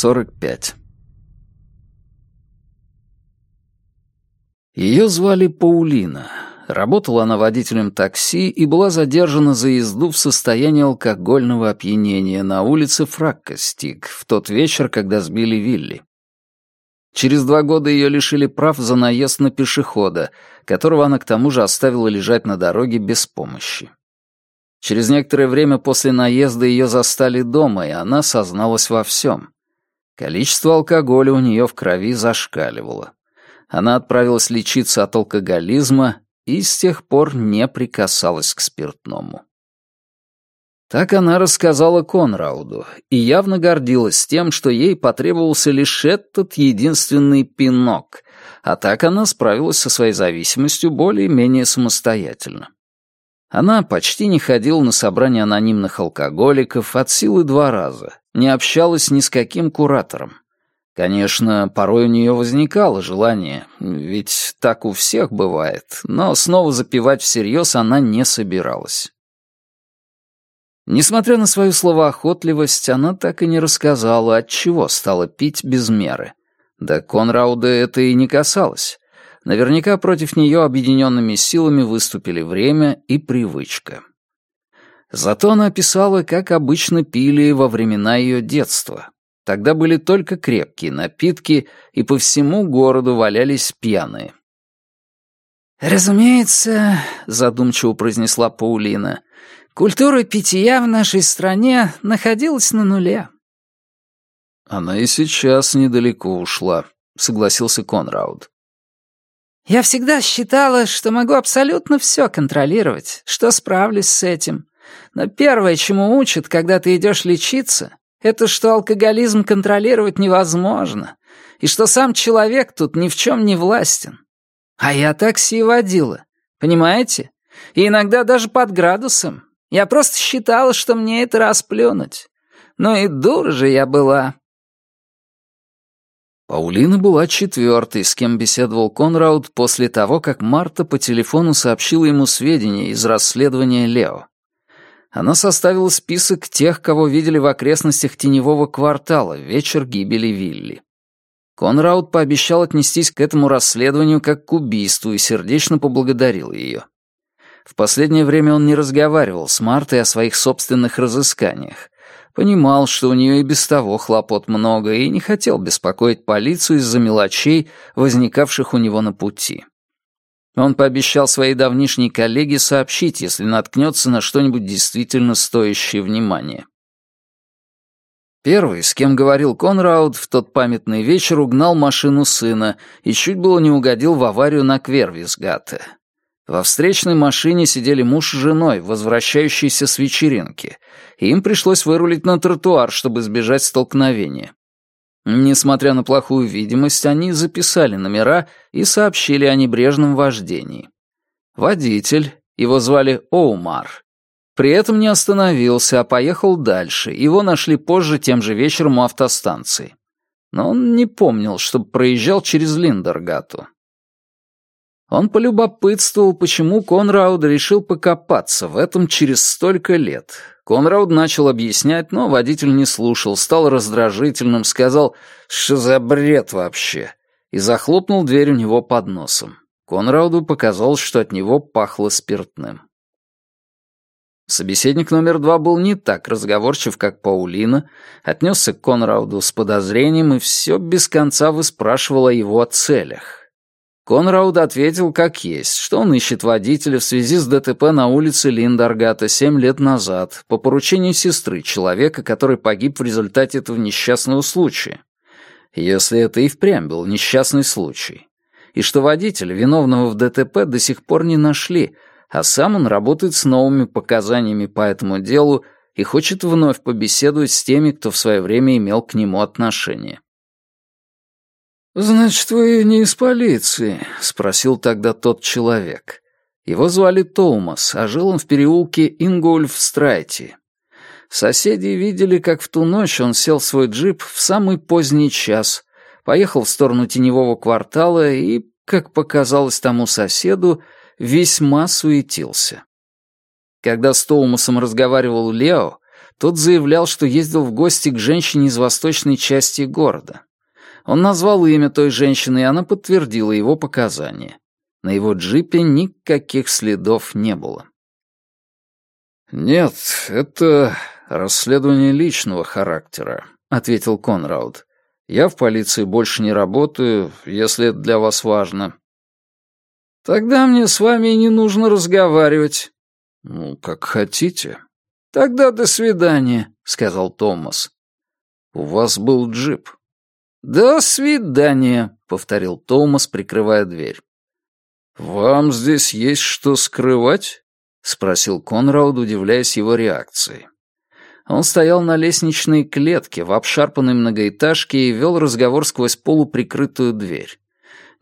45 Ее звали Паулина. Работала она водителем такси и была задержана за езду в состоянии алкогольного опьянения на улице Фраккостик в тот вечер, когда сбили Вилли. Через два года ее лишили прав за наезд на пешехода, которого она к тому же оставила лежать на дороге без помощи. Через некоторое время после наезда ее застали дома, и она созналась во всем. Количество алкоголя у нее в крови зашкаливало. Она отправилась лечиться от алкоголизма и с тех пор не прикасалась к спиртному. Так она рассказала Конрауду и явно гордилась тем, что ей потребовался лишь этот единственный пинок, а так она справилась со своей зависимостью более-менее самостоятельно. Она почти не ходила на собрания анонимных алкоголиков от силы два раза, не общалась ни с каким куратором. Конечно, порой у нее возникало желание, ведь так у всех бывает, но снова запивать всерьез она не собиралась. Несмотря на свою словоохотливость, она так и не рассказала, от чего стала пить без меры. Да Конрауда это и не касалось. Наверняка против нее объединенными силами выступили время и привычка. Зато она описала, как обычно пили во времена ее детства. Тогда были только крепкие напитки, и по всему городу валялись пьяные. «Разумеется», — задумчиво произнесла Паулина, Культура питья в нашей стране находилась на нуле. Она и сейчас недалеко ушла, согласился Конрауд. Я всегда считала, что могу абсолютно все контролировать, что справлюсь с этим. Но первое, чему учат, когда ты идешь лечиться, это что алкоголизм контролировать невозможно, и что сам человек тут ни в чем не властен. А я такси водила, понимаете? И иногда даже под градусом, я просто считала, что мне это расплюнуть. Ну и дура же я была». Паулина была четвертой, с кем беседовал Конрауд после того, как Марта по телефону сообщила ему сведения из расследования Лео. Она составила список тех, кого видели в окрестностях теневого квартала вечер гибели Вилли. Конрауд пообещал отнестись к этому расследованию как к убийству и сердечно поблагодарил ее. В последнее время он не разговаривал с Мартой о своих собственных разысканиях. Понимал, что у нее и без того хлопот много, и не хотел беспокоить полицию из-за мелочей, возникавших у него на пути. Он пообещал своей давнишней коллеге сообщить, если наткнется на что-нибудь действительно стоящее внимания. Первый, с кем говорил Конрауд, в тот памятный вечер угнал машину сына и чуть было не угодил в аварию на Квервисгате. Во встречной машине сидели муж с женой, возвращающиеся с вечеринки, и им пришлось вырулить на тротуар, чтобы избежать столкновения. Несмотря на плохую видимость, они записали номера и сообщили о небрежном вождении. Водитель, его звали Оумар, при этом не остановился, а поехал дальше. Его нашли позже тем же вечером у автостанции. Но он не помнил, чтобы проезжал через Линдергату. Он полюбопытствовал, почему Конрауд решил покопаться в этом через столько лет. Конрауд начал объяснять, но водитель не слушал, стал раздражительным, сказал «Что за бред вообще?» и захлопнул дверь у него под носом. Конрауду показалось, что от него пахло спиртным. Собеседник номер два был не так разговорчив, как Паулина, отнесся к Конрауду с подозрением и все без конца выспрашивал о его целях. Конрауд ответил как есть, что он ищет водителя в связи с ДТП на улице Линдаргата семь лет назад по поручению сестры человека, который погиб в результате этого несчастного случая. Если это и впрямь был несчастный случай. И что водителя, виновного в ДТП, до сих пор не нашли, а сам он работает с новыми показаниями по этому делу и хочет вновь побеседовать с теми, кто в свое время имел к нему отношение. «Значит, вы не из полиции?» — спросил тогда тот человек. Его звали Томас, а жил он в переулке Ингольф-Страйти. Соседи видели, как в ту ночь он сел в свой джип в самый поздний час, поехал в сторону теневого квартала и, как показалось тому соседу, весьма суетился. Когда с Тоумасом разговаривал Лео, Тот заявлял, что ездил в гости к женщине из восточной части города. Он назвал имя той женщины, и она подтвердила его показания. На его джипе никаких следов не было. «Нет, это расследование личного характера», — ответил Конрауд. «Я в полиции больше не работаю, если это для вас важно». «Тогда мне с вами не нужно разговаривать». «Ну, как хотите». «Тогда до свидания», — сказал Томас. «У вас был джип». «До свидания», — повторил Томас, прикрывая дверь. «Вам здесь есть что скрывать?» — спросил Конрауд, удивляясь его реакции. Он стоял на лестничной клетке в обшарпанной многоэтажке и вел разговор сквозь полуприкрытую дверь.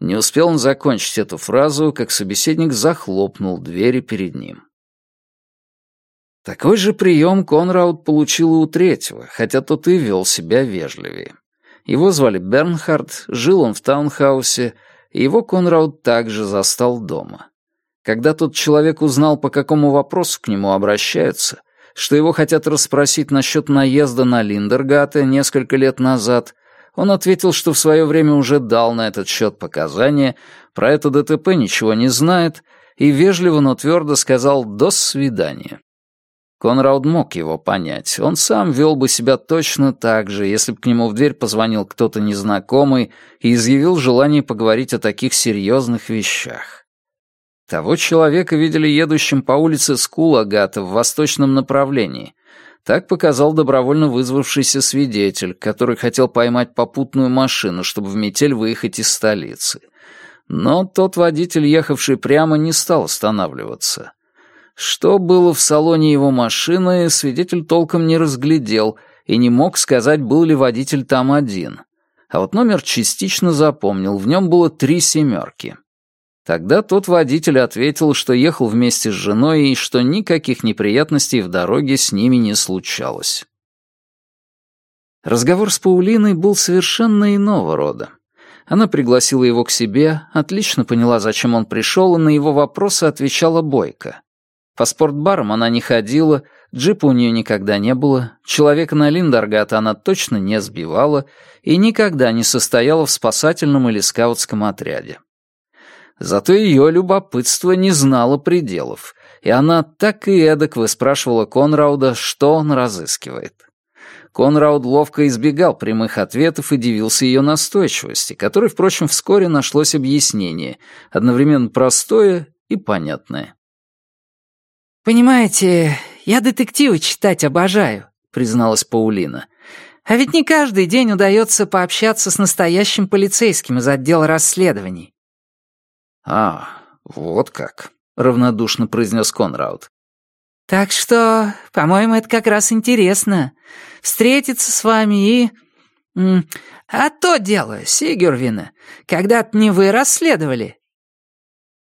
Не успел он закончить эту фразу, как собеседник захлопнул двери перед ним. Такой же прием Конрауд получил и у третьего, хотя тот и вел себя вежливее. Его звали Бернхард, жил он в таунхаусе, и его Конрауд также застал дома. Когда тот человек узнал, по какому вопросу к нему обращаются, что его хотят расспросить насчет наезда на Линдергата несколько лет назад, он ответил, что в свое время уже дал на этот счет показания, про это ДТП ничего не знает, и вежливо, но твердо сказал «до свидания». Конрауд мог его понять. Он сам вел бы себя точно так же, если бы к нему в дверь позвонил кто-то незнакомый и изъявил желание поговорить о таких серьезных вещах. Того человека видели едущим по улице Скулагата в восточном направлении. Так показал добровольно вызвавшийся свидетель, который хотел поймать попутную машину, чтобы в метель выехать из столицы. Но тот водитель, ехавший прямо, не стал останавливаться. Что было в салоне его машины, свидетель толком не разглядел и не мог сказать, был ли водитель там один. А вот номер частично запомнил, в нем было три семерки. Тогда тот водитель ответил, что ехал вместе с женой и что никаких неприятностей в дороге с ними не случалось. Разговор с Паулиной был совершенно иного рода. Она пригласила его к себе, отлично поняла, зачем он пришел, и на его вопросы отвечала бойко. По спортбарам она не ходила, джипа у нее никогда не было, человека на Линдаргат она точно не сбивала и никогда не состояла в спасательном или скаутском отряде. Зато ее любопытство не знало пределов, и она так и эдак выспрашивала Конрауда, что он разыскивает. Конрауд ловко избегал прямых ответов и дивился ее настойчивости, которой, впрочем, вскоре нашлось объяснение, одновременно простое и понятное. «Понимаете, я детективы читать обожаю», — призналась Паулина. «А ведь не каждый день удается пообщаться с настоящим полицейским из отдела расследований». «А, вот как», — равнодушно произнес Конрауд. «Так что, по-моему, это как раз интересно. Встретиться с вами и... А то дело, Сигюрвина, когда-то не вы расследовали,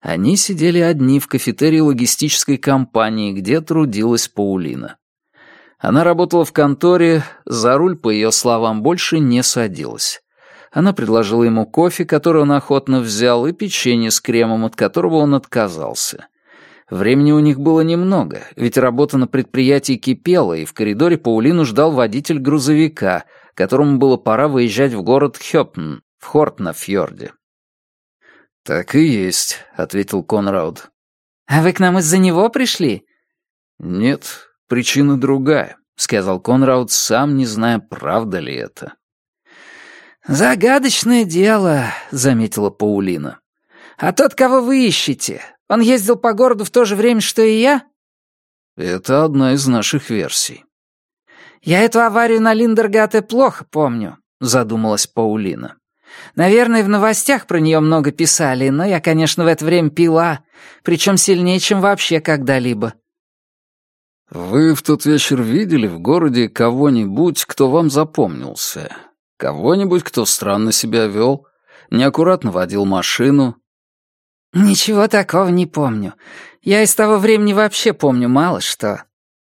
они сидели одни в кафетерии логистической компании, где трудилась Паулина. Она работала в конторе, за руль, по ее словам, больше не садилась. Она предложила ему кофе, который он охотно взял, и печенье с кремом, от которого он отказался. Времени у них было немного, ведь работа на предприятии кипела, и в коридоре Паулину ждал водитель грузовика, которому было пора выезжать в город Хёпн, в Хортнафьорде. «Так и есть», — ответил Конрауд. «А вы к нам из-за него пришли?» «Нет, причина другая», — сказал Конрауд, сам не зная, правда ли это. «Загадочное дело», — заметила Паулина. «А тот, кого вы ищете, он ездил по городу в то же время, что и я?» «Это одна из наших версий». «Я эту аварию на Линдергате плохо помню», — задумалась Паулина. Наверное, в новостях про нее много писали, но я, конечно, в это время пила, причем сильнее, чем вообще когда-либо». «Вы в тот вечер видели в городе кого-нибудь, кто вам запомнился? Кого-нибудь, кто странно себя вел, неаккуратно водил машину?» «Ничего такого не помню. Я из того времени вообще помню мало что».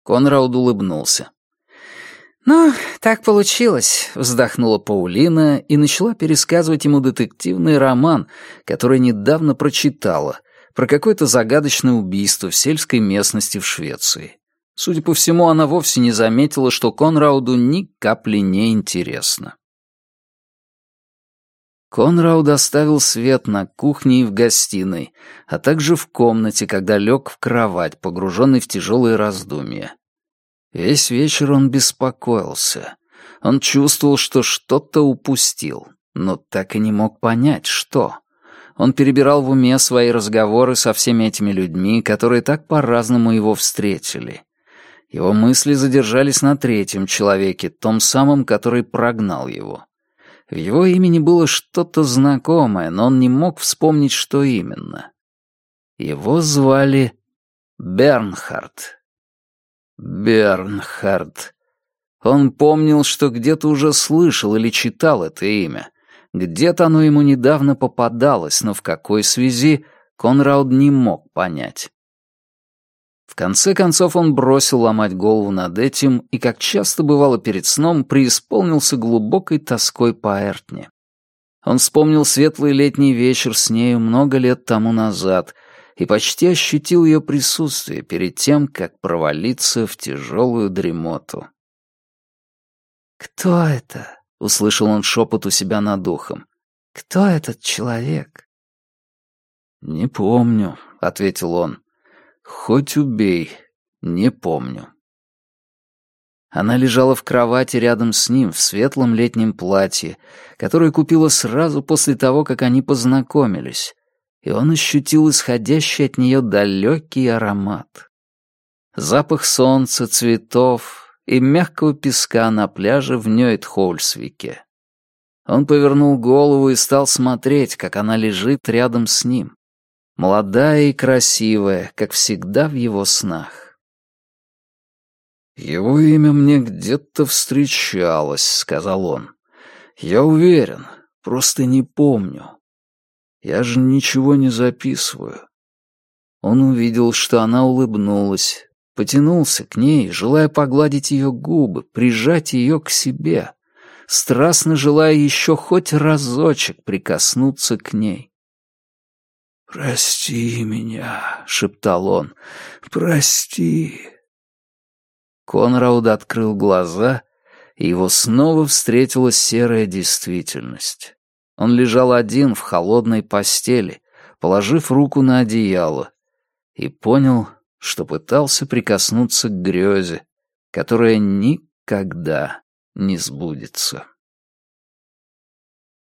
Конрауд улыбнулся. «Ну, так получилось», — вздохнула Паулина и начала пересказывать ему детективный роман, который недавно прочитала, про какое-то загадочное убийство в сельской местности в Швеции. Судя по всему, она вовсе не заметила, что Конрауду ни капли не интересно. Конрауд оставил свет на кухне и в гостиной, а также в комнате, когда лег в кровать, погруженный в тяжелые раздумья. Весь вечер он беспокоился. Он чувствовал, что что-то упустил, но так и не мог понять, что. Он перебирал в уме свои разговоры со всеми этими людьми, которые так по-разному его встретили. Его мысли задержались на третьем человеке, том самом, который прогнал его. В его имени было что-то знакомое, но он не мог вспомнить, что именно. Его звали Бернхард. Бернхард. Он помнил, что где-то уже слышал или читал это имя. Где-то оно ему недавно попадалось, но в какой связи Конрауд не мог понять. В конце концов он бросил ломать голову над этим и, как часто бывало перед сном, преисполнился глубокой тоской по Эртне. Он вспомнил светлый летний вечер с нею много лет тому назад и почти ощутил ее присутствие перед тем, как провалиться в тяжелую дремоту. «Кто это?» — услышал он шепот у себя над духом. «Кто этот человек?» «Не помню», — ответил он. Хоть убей, не помню. Она лежала в кровати рядом с ним в светлом летнем платье, которое купила сразу после того, как они познакомились, и он ощутил исходящий от нее далекий аромат. Запах солнца, цветов и мягкого песка на пляже в Нёйт-Хольсвике. Он повернул голову и стал смотреть, как она лежит рядом с ним молодая и красивая, как всегда в его снах. «Его имя мне где-то встречалось», — сказал он. «Я уверен, просто не помню. Я же ничего не записываю». Он увидел, что она улыбнулась, потянулся к ней, желая погладить ее губы, прижать ее к себе, страстно желая еще хоть разочек прикоснуться к ней. «Прости меня», — шептал он, — «прости». Конрауд открыл глаза, и его снова встретила серая действительность. Он лежал один в холодной постели, положив руку на одеяло, и понял, что пытался прикоснуться к грезе, которая никогда не сбудется.